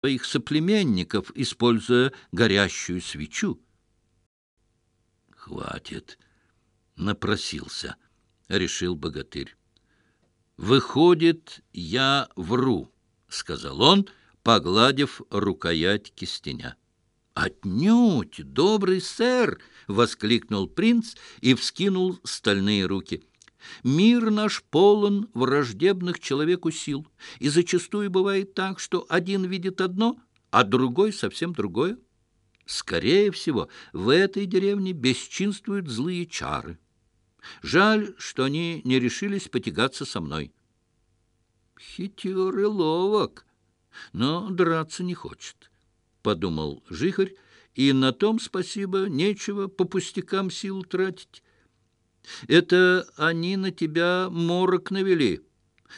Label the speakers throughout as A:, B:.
A: своих соплеменников, используя горящую свечу. «Хватит!» — напросился, — решил богатырь. «Выходит, я вру», — сказал он, погладив рукоять кистеня. «Отнюдь, добрый сэр!» — воскликнул принц и вскинул стальные руки — Мир наш полон враждебных человеку сил, и зачастую бывает так, что один видит одно, а другой совсем другое. Скорее всего, в этой деревне бесчинствуют злые чары. Жаль, что они не решились потягаться со мной. Хитер и ловок, но драться не хочет, — подумал Жихарь, и на том спасибо, нечего по пустякам сил тратить. Это они на тебя морок навели.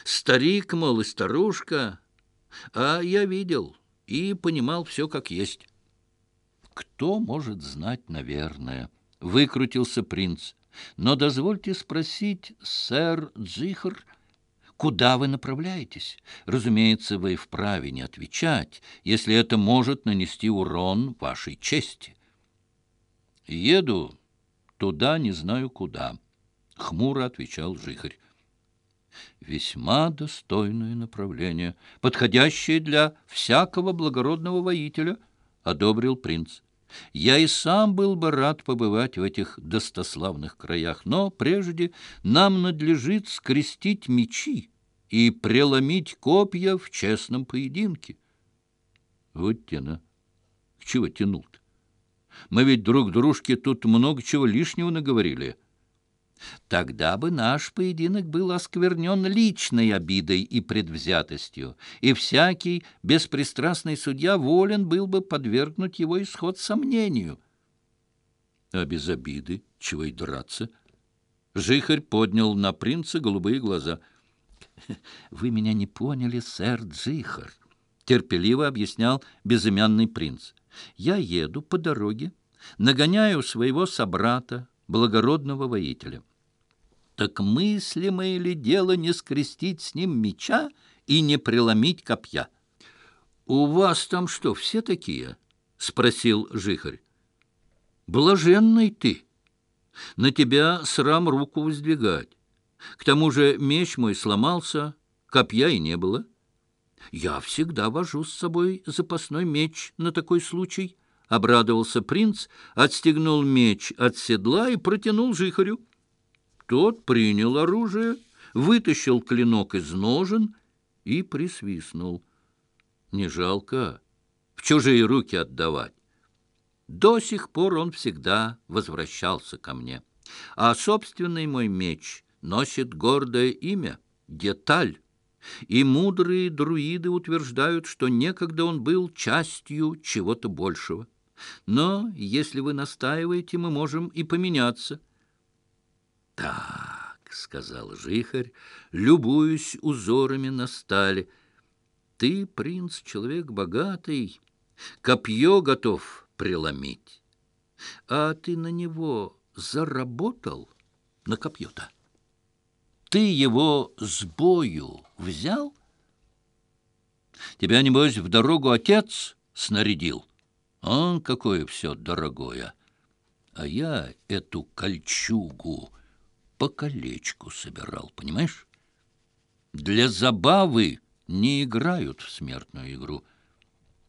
A: Старик, мол, и старушка. А я видел и понимал все как есть. Кто может знать, наверное, выкрутился принц. Но дозвольте спросить, сэр Джихар, куда вы направляетесь? Разумеется, вы вправе не отвечать, если это может нанести урон вашей чести. Еду туда не знаю куда» хмуро отвечал жихарь. Весьма достойное направление, подходящее для всякого благородного воителя, одобрил принц. Я и сам был бы рад побывать в этих достославных краях, но прежде нам надлежит скрестить мечи и преломить копья в честном поединке. Вот тяна. К чего тянул-то? Мы ведь друг дружке тут много чего лишнего наговорили. Тогда бы наш поединок был осквернен личной обидой и предвзятостью, и всякий беспристрастный судья волен был бы подвергнуть его исход сомнению. А без обиды чего и драться? Жихарь поднял на принца голубые глаза. «Вы меня не поняли, сэр Джихар», — терпеливо объяснял безымянный принц. «Я еду по дороге, нагоняю своего собрата, благородного воителя» так мыслимое ли дело не скрестить с ним меча и не преломить копья? — У вас там что, все такие? — спросил жихарь. — Блаженный ты! На тебя срам руку воздвигать. К тому же меч мой сломался, копья и не было. Я всегда вожу с собой запасной меч на такой случай, — обрадовался принц, отстегнул меч от седла и протянул жихарю. Тот принял оружие, вытащил клинок из ножен и присвистнул. Не жалко в чужие руки отдавать. До сих пор он всегда возвращался ко мне. А собственный мой меч носит гордое имя — Деталь. И мудрые друиды утверждают, что некогда он был частью чего-то большего. Но если вы настаиваете, мы можем и поменяться — так, сказал жихарь, любуюсь узорами на стали. Ты, принц, человек богатый, копье готов преломить. А ты на него заработал, на копье-то? Ты его с бою взял? Тебя, небось, в дорогу отец снарядил. Он какое все дорогое. А я эту кольчугу по колечку собирал, понимаешь? Для забавы не играют в смертную игру.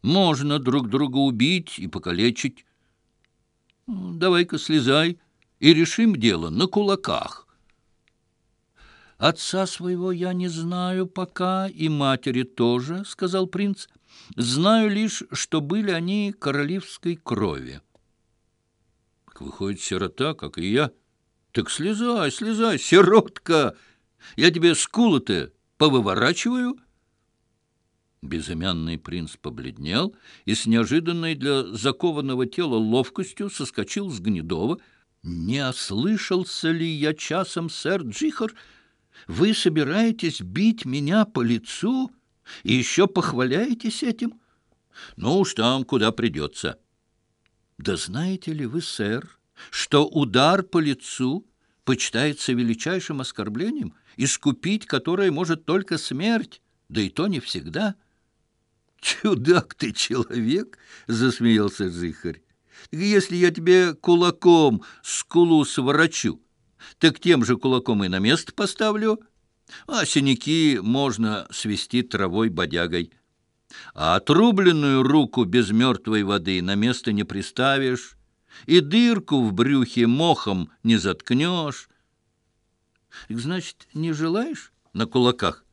A: Можно друг друга убить и покалечить. Ну, давай-ка слезай и решим дело на кулаках. «Отца своего я не знаю пока, и матери тоже», — сказал принц. «Знаю лишь, что были они королевской крови». «Так выходит, сирота, как и я». Так слезай, слезай, сиротка! Я тебе скулы-то повыворачиваю!» Безымянный принц побледнел и с неожиданной для закованного тела ловкостью соскочил с Гнедова. «Не ослышался ли я часом, сэр Джихар? Вы собираетесь бить меня по лицу и еще похваляетесь этим? Ну уж там, куда придется». «Да знаете ли вы, сэр, что удар по лицу почитается величайшим оскорблением, искупить которое может только смерть, да и то не всегда. «Чудак ты человек!» — засмеялся Зыхарь. «Если я тебе кулаком скулу сворачу, так тем же кулаком и на место поставлю, а синяки можно свести травой-бодягой. А отрубленную руку без мертвой воды на место не приставишь» и дырку в брюхе мохом не заткнешь. Значит, не желаешь на кулаках?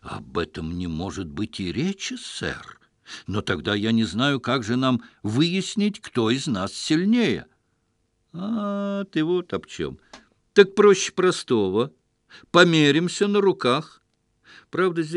A: Об этом не может быть и речи, сэр. Но тогда я не знаю, как же нам выяснить, кто из нас сильнее. А ты вот об чем. Так проще простого. Померимся на руках. Правда, здесь...